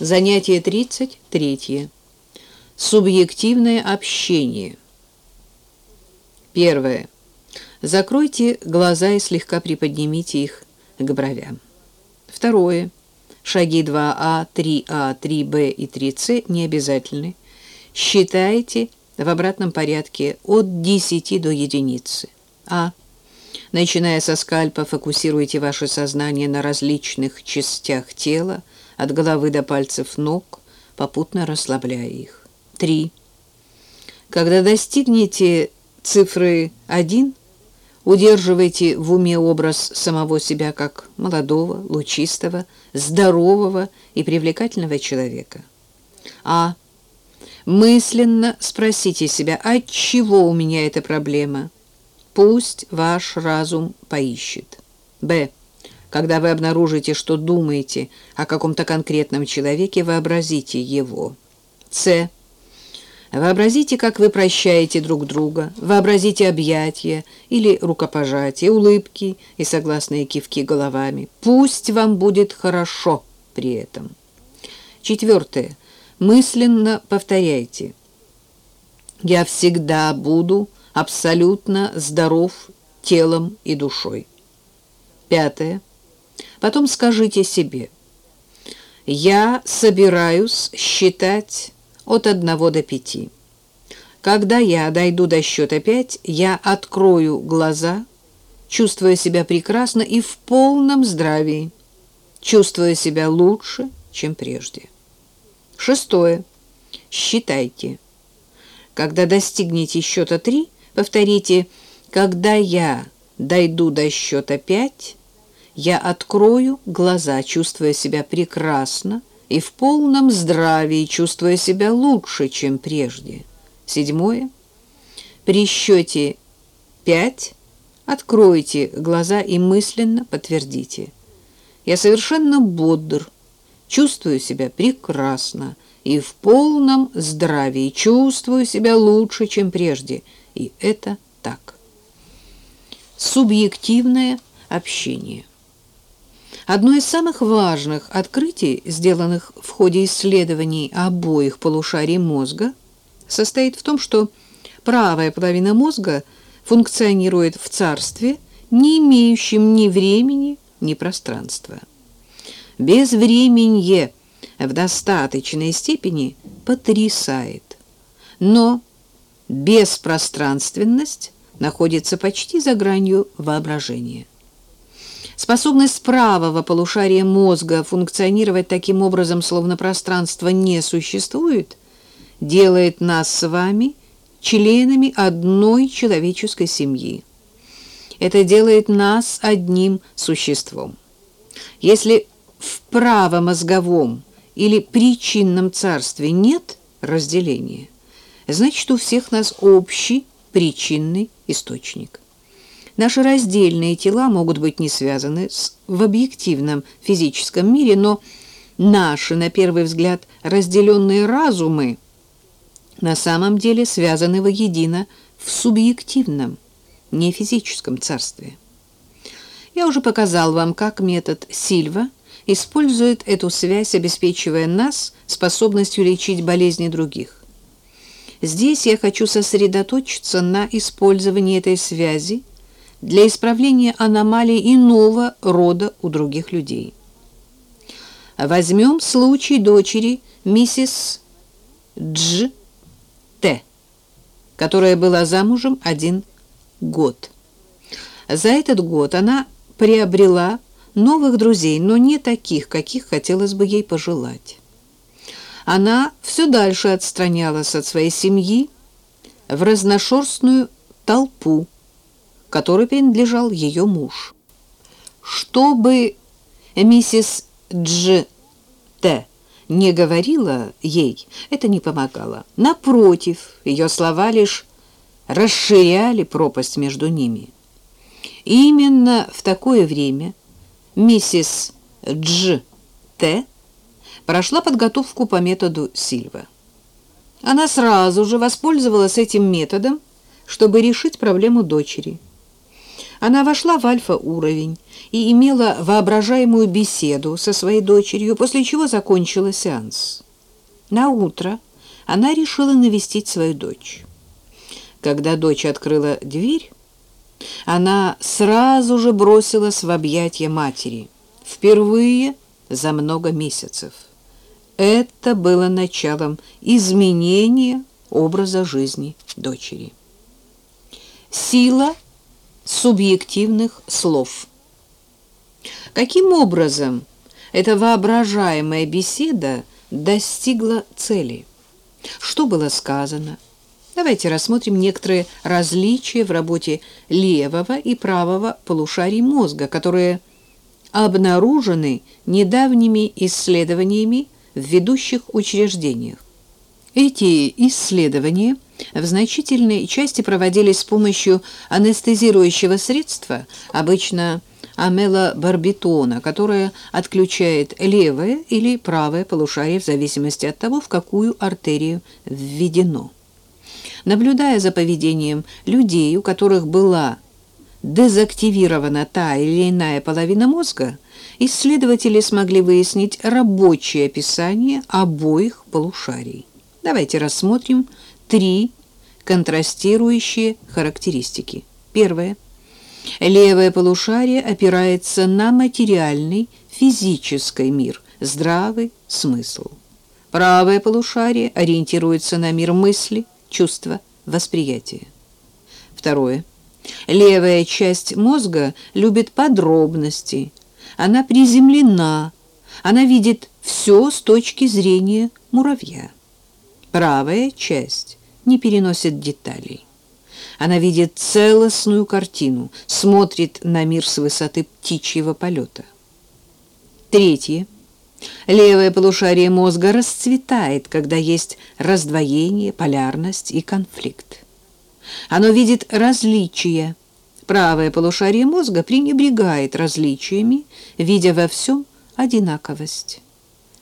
Занятие 33. Субъективное общение. Первое. Закройте глаза и слегка приподнимите их к бровям. Второе. Шаги 2А, 3А, 3Б и 3С не обязательны. Считайте в обратном порядке от 10 до единицы. А. Начиная со скальпа, фокусируйте ваше сознание на различных частях тела, от головы до пальцев ног, попутно расслабляя их. 3. Когда достигнете цифры 1, удерживайте в уме образ самого себя как молодого, лучистого, здорового и привлекательного человека. А. Мысленно спросите себя, от чего у меня эта проблема? Пусть ваш разум поищет. Б. Когда вы обнаружите, что думаете о каком-то конкретном человеке, вообразите его. С. Вообразите, как вы прощаете друг друга, вообразите объятия или рукопожатия, улыбки и согласные кивки головами. Пусть вам будет хорошо при этом. Четвертое. Мысленно повторяйте. Я всегда буду абсолютно здоров телом и душой. Пятое. Потом скажите себе, я собираюсь считать от одного до пяти. Когда я дойду до счета пять, я открою глаза, чувствуя себя прекрасно и в полном здравии, чувствуя себя лучше, чем прежде. Шестое. Считайте. Когда достигнете счета три, Повторите, когда я дойду до счета пять, я открою глаза, чувствуя себя прекрасно и в полном здравии, чувствуя себя лучше, чем прежде. Седьмое. При счете пять откройте глаза и мысленно подтвердите. Я совершенно бодр, чувствую себя прекрасно и в полном здравии, чувствую себя лучше, чем прежде – и это так. Субъективное общение. Одно из самых важных открытий, сделанных в ходе исследований обоих полушарий мозга, состоит в том, что правая половина мозга функционирует в царстве, не имеющем ни времени, ни пространства. Безвременье в достаточной степени потрясает, но беспространственность находится почти за гранью воображения. Способность правого полушария мозга функционировать таким образом, словно пространство не существует, делает нас с вами членами одной человеческой семьи. Это делает нас одним существом. Если в правомозговом или причинном царстве нет разделения, значит, у всех нас общий причинный источник. Наши раздельные тела могут быть не связаны с, в объективном физическом мире, но наши, на первый взгляд, разделенные разумы на самом деле связаны воедино в субъективном, не физическом царстве. Я уже показал вам, как метод Сильва использует эту связь, обеспечивая нас способностью лечить болезни других. Здесь я хочу сосредоточиться на использовании этой связи для исправления аномалий иного рода у других людей. Возьмем случай дочери миссис Дж. Т., которая была замужем один год. За этот год она приобрела новых друзей, но не таких, каких хотелось бы ей пожелать она все дальше отстранялась от своей семьи в разношерстную толпу, которой принадлежал ее муж. Чтобы миссис Дж. Т. не говорила ей, это не помогало. Напротив, ее слова лишь расширяли пропасть между ними. Именно в такое время миссис Дж. Т прошла подготовку по методу Сильва. Она сразу же воспользовалась этим методом, чтобы решить проблему дочери. Она вошла в альфа-уровень и имела воображаемую беседу со своей дочерью, после чего закончила сеанс. На утро она решила навестить свою дочь. Когда дочь открыла дверь, она сразу же бросилась в объятия матери. Впервые за много месяцев. Это было началом изменения образа жизни дочери. Сила субъективных слов. Каким образом эта воображаемая беседа достигла цели? Что было сказано? Давайте рассмотрим некоторые различия в работе левого и правого полушарий мозга, которые обнаружены недавними исследованиями в ведущих учреждениях. Эти исследования в значительной части проводились с помощью анестезирующего средства, обычно амелобарбитона, которое отключает левое или правое полушарие в зависимости от того, в какую артерию введено. Наблюдая за поведением людей, у которых была дезактивирована та или иная половина мозга, исследователи смогли выяснить рабочее описание обоих полушарий. Давайте рассмотрим три контрастирующие характеристики. Первое. Левое полушарие опирается на материальный, физический мир, здравый смысл. Правое полушарие ориентируется на мир мысли, чувства, восприятия. Второе. Левая часть мозга любит подробности. Она приземлена. Она видит все с точки зрения муравья. Правая часть не переносит деталей. Она видит целостную картину, смотрит на мир с высоты птичьего полета. Третье. Левое полушарие мозга расцветает, когда есть раздвоение, полярность и конфликт. Оно видит различия. Правое полушарие мозга пренебрегает различиями, видя во всем одинаковость.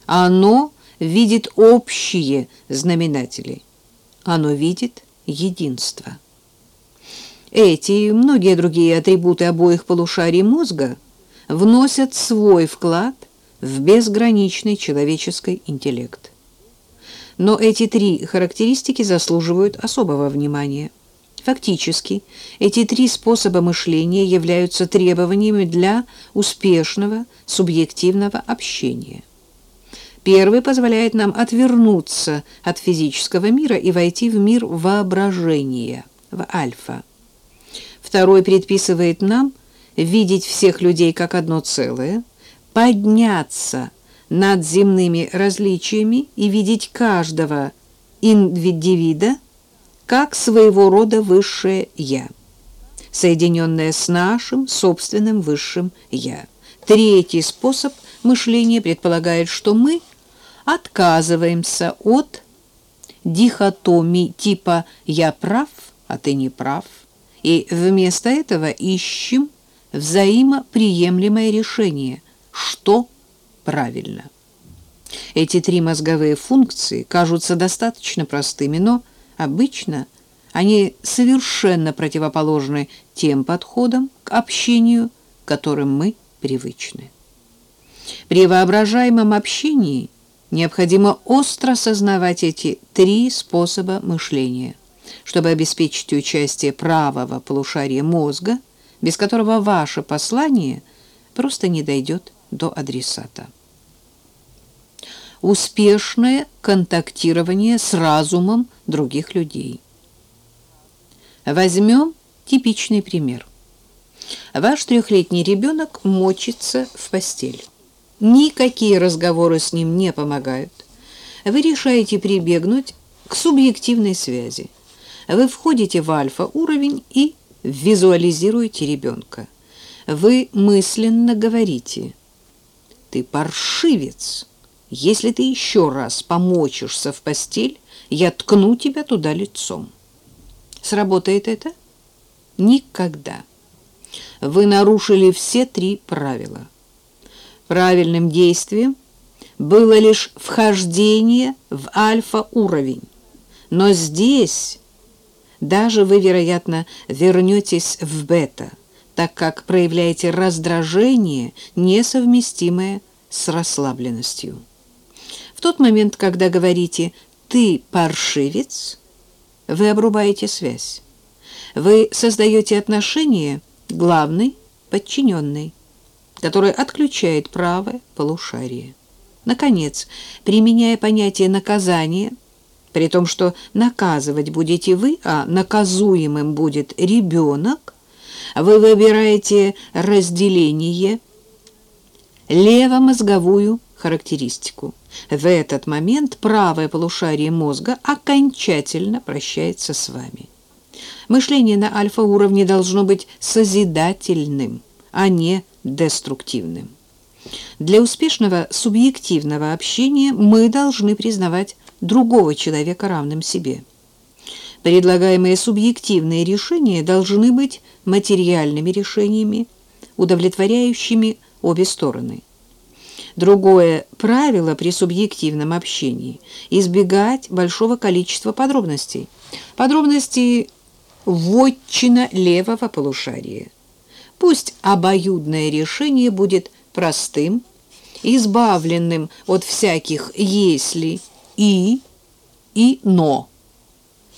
Оно видит общие знаменатели. Оно видит единство. Эти и многие другие атрибуты обоих полушарий мозга вносят свой вклад в безграничный человеческий интеллект. Но эти три характеристики заслуживают особого внимания. Фактически, эти три способа мышления являются требованиями для успешного субъективного общения. Первый позволяет нам отвернуться от физического мира и войти в мир воображения, в альфа. Второй предписывает нам видеть всех людей как одно целое, подняться над земными различиями и видеть каждого индивида как своего рода высшее «я», соединенное с нашим собственным высшим «я». Третий способ мышления предполагает, что мы отказываемся от дихотомии типа «я прав, а ты не прав», и вместо этого ищем взаимоприемлемое решение, что правильно. Эти три мозговые функции кажутся достаточно простыми, но обычно они совершенно противоположны тем подходам к общению, к которым мы привычны. При воображаемом общении – Необходимо остро сознавать эти три способа мышления, чтобы обеспечить участие правого полушария мозга, без которого ваше послание просто не дойдет до адресата. Успешное контактирование с разумом других людей. Возьмем типичный пример. Ваш трехлетний ребенок мочится в постель. Никакие разговоры с ним не помогают. Вы решаете прибегнуть к субъективной связи. Вы входите в альфа-уровень и визуализируете ребенка. Вы мысленно говорите «Ты паршивец! Если ты еще раз помочишься в постель, я ткну тебя туда лицом». Сработает это? Никогда. Вы нарушили все три правила – Правильным действием было лишь вхождение в альфа-уровень. Но здесь даже вы, вероятно, вернетесь в бета. так как проявляете раздражение, несовместимое с расслабленностью. В тот момент, когда говорите «ты паршивец», вы обрубаете связь. Вы создаете отношения главный подчиненный, который отключает правое полушарие. Наконец, применяя понятие наказания, при том, что наказывать будете вы, а наказуемым будет ребенок, вы выбираете разделение левомозговую характеристику. В этот момент правое полушарие мозга окончательно прощается с вами. Мышление на альфа-уровне должно быть созидательным, а не деструктивным. Для успешного субъективного общения мы должны признавать другого человека равным себе. Предлагаемые субъективные решения должны быть материальными решениями, удовлетворяющими обе стороны. Другое правило при субъективном общении – избегать большого количества подробностей. Подробности – вотчина левого полушария. Пусть обоюдное решение будет простым, избавленным от всяких «если» и и «но».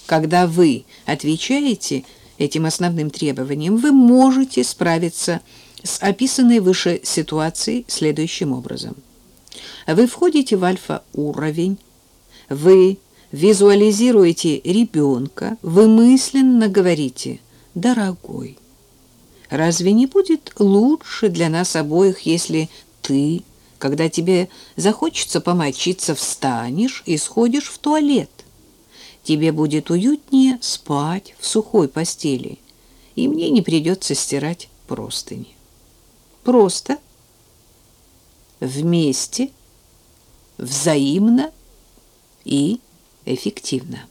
Когда вы отвечаете этим основным требованиям, вы можете справиться с описанной выше ситуацией следующим образом. Вы входите в альфа-уровень, вы визуализируете ребенка, вы мысленно говорите «дорогой». Разве не будет лучше для нас обоих, если ты, когда тебе захочется помочиться, встанешь и сходишь в туалет? Тебе будет уютнее спать в сухой постели, и мне не придется стирать простыни. Просто, вместе, взаимно и эффективно.